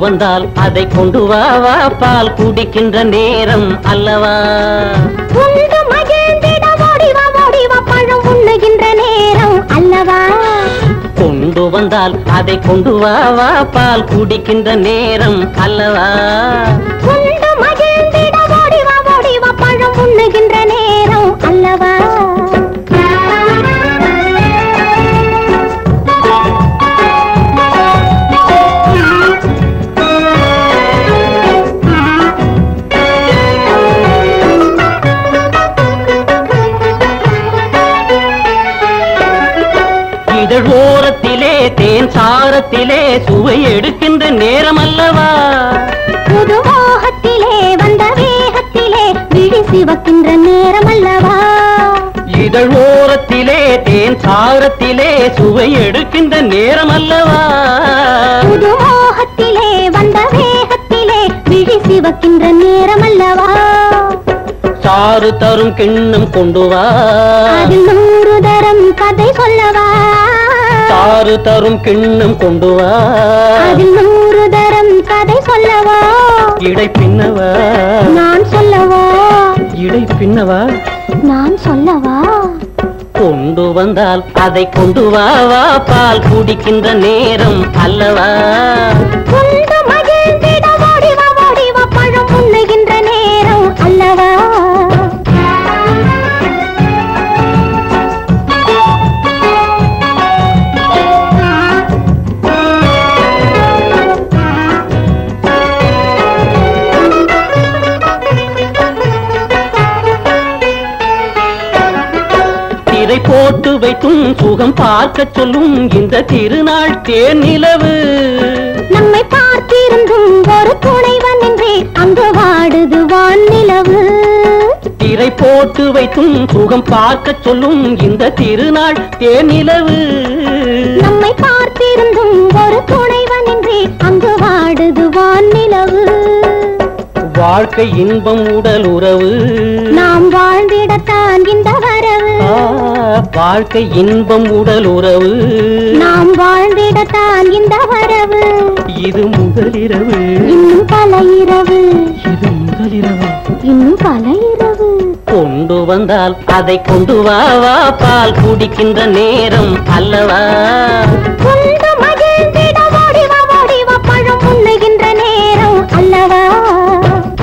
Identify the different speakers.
Speaker 1: வந்தால் அதை கொண்டு வா வா பால் குடிக்கின்ற நேரம் அல்லவா? கொண்டு வந்தால் அதை கொண்டு வா வா பால் குடிக்கின்ற நேரம் அல்லவா? இதழ் ஓரத்திலே தேன் சாரத்திலே சுவை எடுக்கின்ற நேரம் அல்லவா
Speaker 2: புது மோகத்திலே வந்த வேகத்திலே விழி சிவக்கின்ற நேரம் அல்லவா
Speaker 1: இதழ் ஓரத்திலே தேன் சாரத்திலே சுவை எடுக்கின்ற நேரம் அல்லவா
Speaker 2: புது மோகத்திலே வந்த வேகத்திலே விழி சிவக்கின்ற நேரம் அல்லவா
Speaker 1: சாறு தரும் கிண்ணம் கொண்டு வா
Speaker 2: நூறு தரம் கதை சொல்லவா?
Speaker 1: சாறு தரும் கிண்ணம் கொண்டு வா.
Speaker 2: அதில் நூறு தரம் கதை சொல்லவா?
Speaker 1: இடை பின்னவா.
Speaker 2: நான் சொல்லவா?
Speaker 1: இடை பின்னவா.
Speaker 2: நான் சொல்லவா?
Speaker 1: கொண்டு வந்தால் அதை கொண்டு வா. வா பால் குடிக்கின்ற நேரம் அல்லவா. போட்டு வைத்தும் சுகம் பார்க்க சொல்லும் இந்த திருநாள் தேன் நிலவு.
Speaker 2: நம்மை பார்த்திருந்தும் ஒரு துணைவன் என்றே அங்கு வாடுது வான்நிலவு
Speaker 1: திரை போட்டு வைத்தும் சுகம் பார்க்க சொல்லும் இந்த திருநாள் தேன் நிலவு.
Speaker 2: நம்மை பார்த்திருந்தும் ஒரு துணைவன் என்றே அங்கு வாடுது வான்நிலவு
Speaker 1: வாழ்க்கை இன்பம் உடல் உறவு.
Speaker 2: நாம் வாழ்ந்திடத்தான் இந்த வரவு.
Speaker 1: வாழ்க்கை இன்பம் உடல் உறவு.
Speaker 2: நாம் வாழ்ந்திடத்தான் இந்த வரவு.
Speaker 1: இது முதலிரவு
Speaker 2: இன்னும் பல இரவு.
Speaker 1: இது முதலிரவு
Speaker 2: இன்னும் பல இரவு.
Speaker 1: கொண்டு வந்தால் அதை கொண்டு வா வா பால் குடிக்கின்ற நேரம் அல்லவா?